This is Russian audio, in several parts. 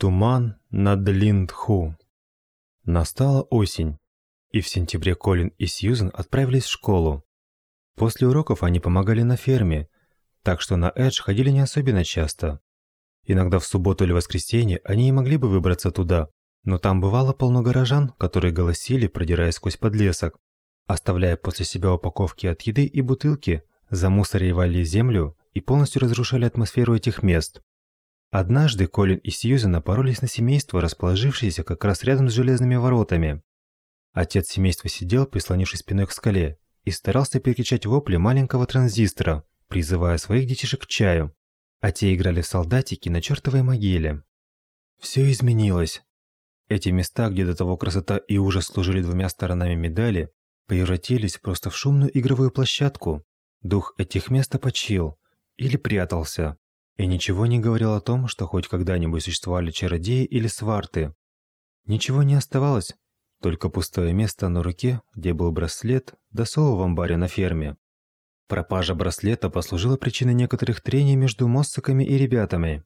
Туман над Линдху. Настала осень, и в сентябре Колин и Сьюзен отправились в школу. После уроков они помогали на ферме, так что на Эдж ходили не особенно часто. Иногда в субботу или воскресенье они и могли бы выбраться туда, но там бывало полно горожан, которые голосили, продираясь сквозь подлесок, оставляя после себя упаковки от еды и бутылки, замусоривали землю и полностью разрушали атмосферу этих мест. Однажды Колин и Сьюзен напоролись на семейство, расположившееся как раз рядом с железными воротами. Отец семейства сидел, прислонившись спиной к скале, и старался перекричать вопли маленького транзистора, призывая своих детишек к чаю, а те играли в солдатики на чертовой могиле. Все изменилось. Эти места, где до того красота и ужас служили двумя сторонами медали, превратились просто в шумную игровую площадку. Дух этих мест опочил или прятался, и ничего не говорил о том, что хоть когда-нибудь существовали чародеи или сварты. Ничего не оставалось, только пустое место на руке, где был браслет, да соло в амбаре на ферме. Пропажа браслета послужила причиной некоторых трений между моссаками и ребятами.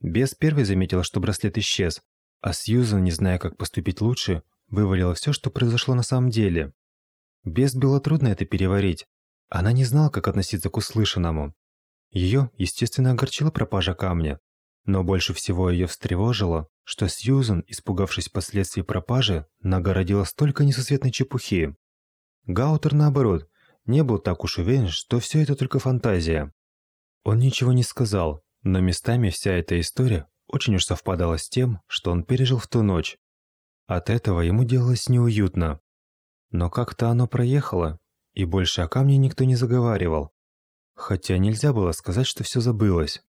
Бес первый заметил, что браслет исчез, а Сьюзан, не зная, как поступить лучше, вывалила все, что произошло на самом деле. Бес было трудно это переварить. Она не знала, как относиться к услышанному. Ее, естественно, огорчила пропажа камня. Но больше всего ее встревожило, что Сьюзен, испугавшись последствий пропажи, нагородила столько несусветной чепухи. Гаутер, наоборот, не был так уж уверен, что все это только фантазия. Он ничего не сказал, но местами вся эта история очень уж совпадала с тем, что он пережил в ту ночь. От этого ему делалось неуютно. Но как-то оно проехало, и больше о камне никто не заговаривал. Хотя нельзя было сказать, что все забылось.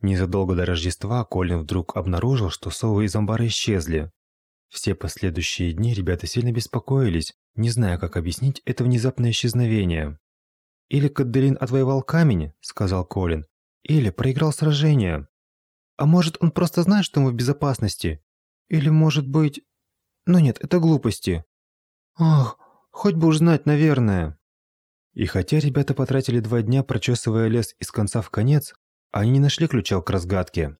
Незадолго до Рождества Колин вдруг обнаружил, что совы из амбара исчезли. Все последующие дни ребята сильно беспокоились, не зная, как объяснить это внезапное исчезновение. «Или Кадделин отвоевал камень», — сказал Колин, «или проиграл сражение. А может, он просто знает, что мы в безопасности? Или, может быть... Ну нет, это глупости. Ах, хоть бы уж знать, наверное». И хотя ребята потратили два дня, прочесывая лес из конца в конец, они не нашли ключа к разгадке.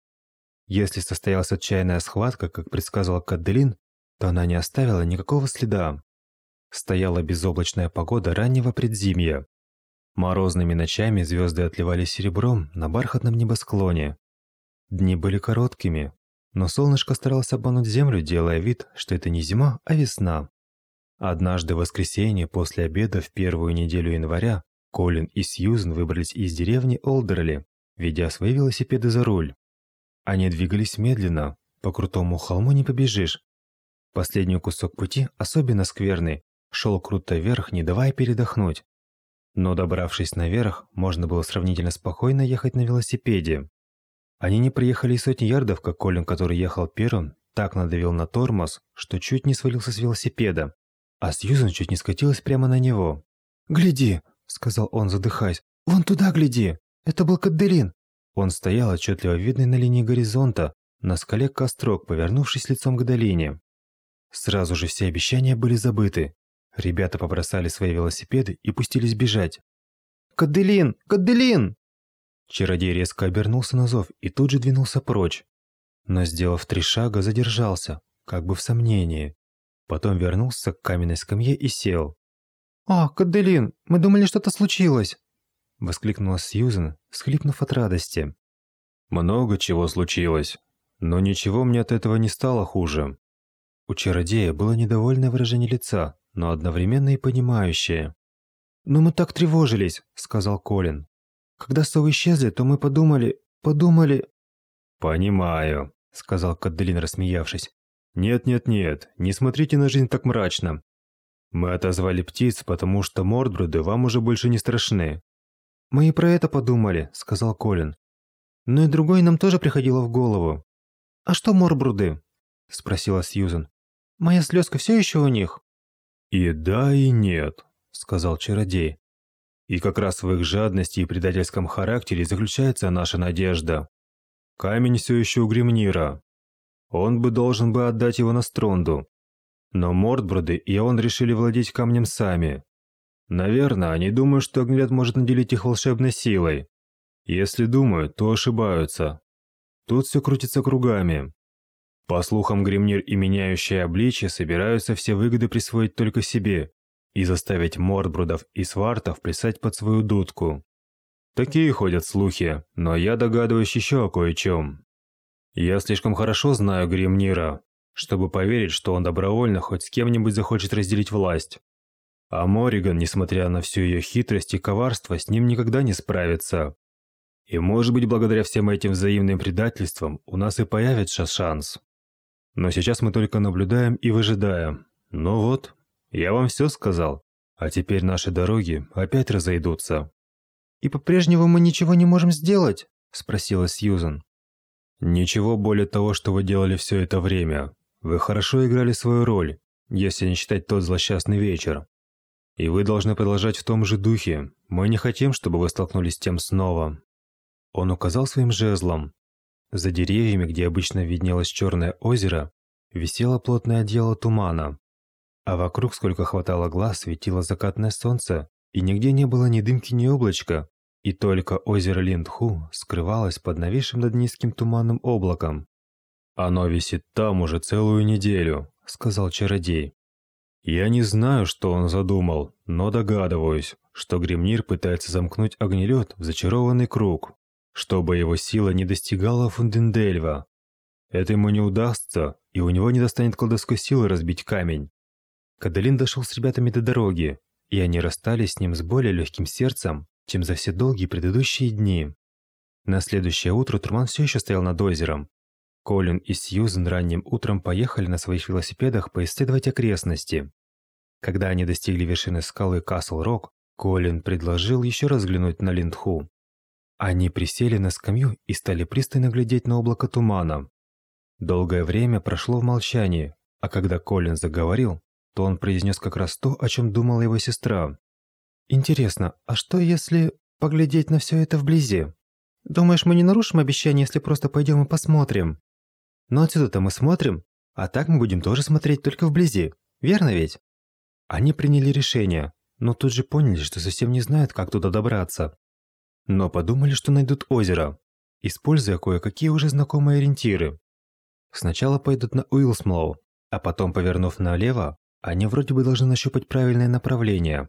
Если состоялась отчаянная схватка, как предсказывал Кадделин, то она не оставила никакого следа. Стояла безоблачная погода раннего предзимья. Морозными ночами звезды отливали серебром на бархатном небосклоне. Дни были короткими, но солнышко старалось обмануть землю, делая вид, что это не зима, а весна. Однажды в воскресенье после обеда в первую неделю января Колин и Сьюзен выбрались из деревни Олдерли, ведя свои велосипеды за руль. Они двигались медленно, по крутому холму не побежишь. Последний кусок пути, особенно скверный, шел круто вверх, не давая передохнуть. Но добравшись наверх, можно было сравнительно спокойно ехать на велосипеде. Они не проехали и сотни ярдов, как Колин, который ехал первым, так надавил на тормоз, что чуть не свалился с велосипеда, а Сьюзен чуть не скатилась прямо на него. «Гляди!» – сказал он, задыхаясь. «Вон туда гляди! Это был Кадделин!» Он стоял, отчетливо видный на линии горизонта, на скале Кострок, повернувшись лицом к долине. Сразу же все обещания были забыты. Ребята побросали свои велосипеды и пустились бежать. «Кадделин! Кадделин!» Чародей резко обернулся на зов и тут же двинулся прочь. Но, сделав три шага, задержался, как бы в сомнении. Потом вернулся к каменной скамье и сел. «А, Кадделин, мы думали, что-то случилось!» Воскликнула Сьюзен, схлипнув от радости. «Много чего случилось, но ничего мне от этого не стало хуже». У чародея было недовольное выражение лица, но одновременно и понимающее. «Но мы так тревожились», — сказал Колин. «Когда совы исчезли, то мы подумали... подумали...» «Понимаю», — сказал Кадделин, рассмеявшись. «Нет-нет-нет, не смотрите на жизнь так мрачно. Мы отозвали птиц, потому что мордбруды вам уже больше не страшны». «Мы и про это подумали», — сказал Колин. «Но и другое нам тоже приходило в голову». «А что морбруды?» — спросила Сьюзен. «Моя слезка все еще у них?» «И да, и нет», — сказал чародей. «И как раз в их жадности и предательском характере заключается наша надежда. Камень все еще у Гремнира, он бы должен бы отдать его на Стронду. Но Мордброды и он решили владеть камнем сами. Наверное, они думают, что Огнелет может наделить их волшебной силой. Если думают, то ошибаются. Тут все крутится кругами. По слухам, Гремнир и меняющее обличье собираются все выгоды присвоить только себе и заставить Мордбрудов и Свартов плясать под свою дудку. Такие ходят слухи, но я догадываюсь еще о кое-чем. Я слишком хорошо знаю Гремнира, чтобы поверить, что он добровольно хоть с кем-нибудь захочет разделить власть. А Мориган, несмотря на всю ее хитрость и коварство, с ним никогда не справится. И может быть, благодаря всем этим взаимным предательствам у нас и появится шанс. Но сейчас мы только наблюдаем и выжидаем. Ну вот, я вам все сказал. А теперь наши дороги опять разойдутся. «И по-прежнему мы ничего не можем сделать?» – спросила Сьюзен. «Ничего более того, что вы делали все это время. Вы хорошо играли свою роль, если не считать тот злосчастный вечер. И вы должны продолжать в том же духе. Мы не хотим, чтобы вы столкнулись с тем снова». Он указал своим жезлом. За деревьями, где обычно виднелось черное озеро, висело плотное одеяло тумана. А вокруг, сколько хватало глаз, светило закатное солнце, и нигде не было ни дымки, ни облачка, и только озеро Линдху скрывалось под нависшим над низким туманным облаком. «Оно висит там уже целую неделю», — сказал чародей. Я не знаю, что он задумал, но догадываюсь, что Гремнир пытается замкнуть огнелед в зачарованный круг, чтобы его сила не достигала Фундендельва. Это ему не удастся, и у него не достанет колдовской силы разбить камень. Кадалин дошел с ребятами до дороги, и они расстались с ним с более легким сердцем, чем за все долгие предыдущие дни. На следующее утро Турман все еще стоял над озером, Колин и Сьюзен ранним утром поехали на своих велосипедах поисследовать окрестности. Когда они достигли вершины скалы Касл-Рок, Колин предложил еще раз взглянуть на Линдху. Они присели на скамью и стали пристально глядеть на облако тумана. Долгое время прошло в молчании, а когда Колин заговорил, то он произнес как раз то, о чем думала его сестра. «Интересно, а что если поглядеть на все это вблизи? Думаешь, мы не нарушим обещание, если просто пойдем и посмотрим?» Но отсюда-то мы смотрим, а так мы будем тоже смотреть только вблизи. Верно ведь? Они приняли решение, но тут же поняли, что совсем не знают, как туда добраться. Но подумали, что найдут озеро, используя кое-какие уже знакомые ориентиры. Сначала пойдут на Уилсмлоу, а потом, повернув налево, они вроде бы должны нащупать правильное направление.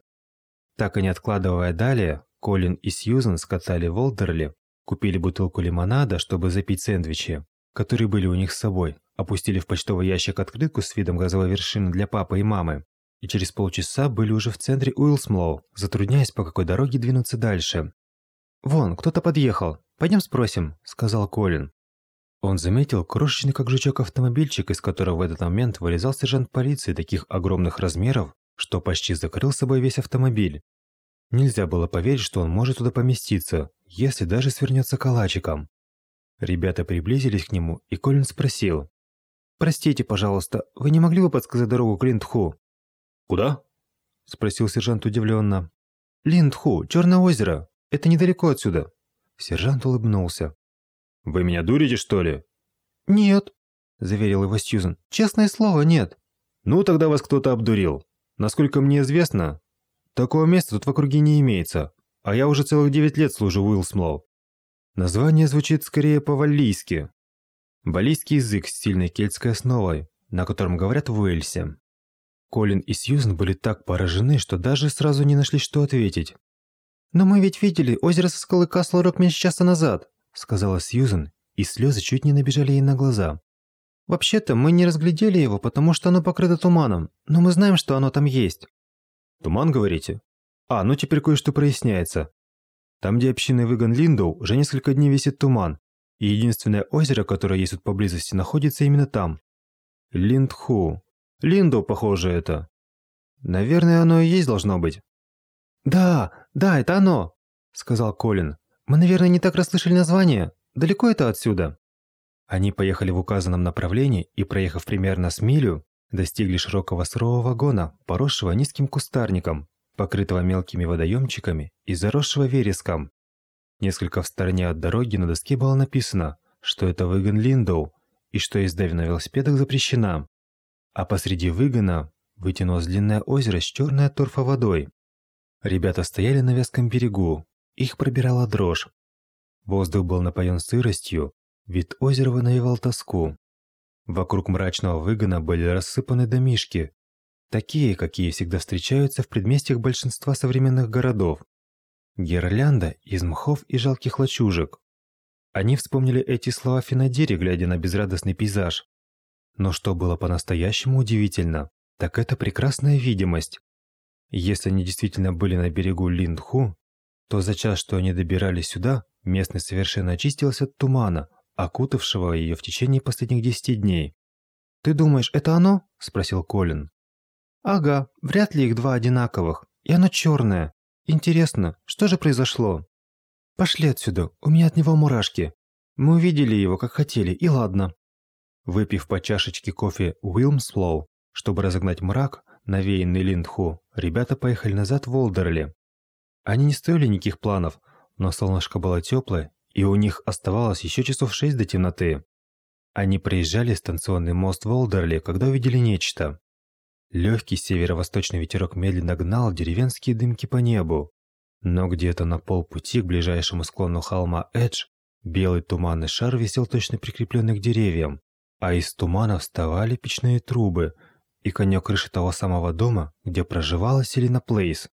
Так и не откладывая далее, Колин и Сьюзен скатали в Олдерли, купили бутылку лимонада, чтобы запить сэндвичи, которые были у них с собой, опустили в почтовый ящик открытку с видом грозовой вершины для папы и мамы, и через полчаса были уже в центре Уилсмлоу, затрудняясь, по какой дороге двинуться дальше. «Вон, кто-то подъехал. Пойдем спросим», — сказал Колин. Он заметил крошечный как жучок автомобильчик, из которого в этот момент вылезал сержант полиции таких огромных размеров, что почти закрыл собой весь автомобиль. Нельзя было поверить, что он может туда поместиться, если даже свернется калачиком. Ребята приблизились к нему, и Колин спросил. «Простите, пожалуйста, вы не могли бы подсказать дорогу к Линдху?» «Куда?» – спросил сержант удивленно. «Линдху, Черное озеро. Это недалеко отсюда». Сержант улыбнулся. «Вы меня дурите, что ли?» «Нет», – заверил его Сьюзен. «Честное слово, нет». «Ну, тогда вас кто-то обдурил. Насколько мне известно, такого места тут в округе не имеется, а я уже целых девять лет служу в Уилсмлоу. Название звучит скорее по-валлийски. Валлийский язык с сильной кельтской основой, на котором говорят в Уэльсе. Колин и Сьюзен были так поражены, что даже сразу не нашли, что ответить. «Но мы ведь видели озеро со скалы Касл-Рок меньше часа назад», сказала Сьюзен, и слезы чуть не набежали ей на глаза. «Вообще-то мы не разглядели его, потому что оно покрыто туманом, но мы знаем, что оно там есть». «Туман, говорите? А, ну теперь кое-что проясняется. Там, где община Выган Линдоу, уже несколько дней висит туман, и единственное озеро, которое есть тут поблизости, находится именно там. Линдху. Линдоу, похоже, это. Наверное, оно и есть должно быть. «Да, да, это оно», — сказал Колин. «Мы, наверное, не так расслышали название. Далеко это отсюда?» Они поехали в указанном направлении и, проехав примерно с милю, достигли широкого сырого вагона, поросшего низким кустарником, покрытого мелкими водоемчиками и заросшего вереском. Несколько в стороне от дороги на доске было написано, что это выгон Линдоу и что езда на велосипедах запрещена. А посреди выгона вытянулось длинное озеро с черной от торфа водой. Ребята стояли на вязком берегу, их пробирала дрожь. Воздух был напоен сыростью, вид озера навевал тоску. Вокруг мрачного выгона были рассыпаны домишки, такие, какие всегда встречаются в предместьях большинства современных городов. Гирлянда из мхов и жалких лачужек. Они вспомнили эти слова Финадири, глядя на безрадостный пейзаж. Но что было по-настоящему удивительно, так это прекрасная видимость. Если они действительно были на берегу Линдху, то за час, что они добирались сюда, местность совершенно очистилась от тумана, окутавшего ее в течение последних десяти дней. «Ты думаешь, это оно?» – спросил Колин. «Ага, вряд ли их два одинаковых, и оно черное. Интересно, что же произошло?» «Пошли отсюда, у меня от него мурашки. Мы увидели его, как хотели, и ладно». Выпив по чашечке кофе Уилмслоу, чтобы разогнать мрак, навеянный Линдху, ребята поехали назад в Волдерли. Они не строили никаких планов, но солнышко было теплое, и у них оставалось еще часов шесть до темноты. Они проезжали станционный мост в Олдерли, когда увидели нечто. Легкий северо-восточный ветерок медленно гнал деревенские дымки по небу. Но где-то на полпути к ближайшему склону холма Эдж белый туманный шар висел точно прикрепленный к деревьям, а из тумана вставали печные трубы и конек крыши того самого дома, где проживала Селина Плейс.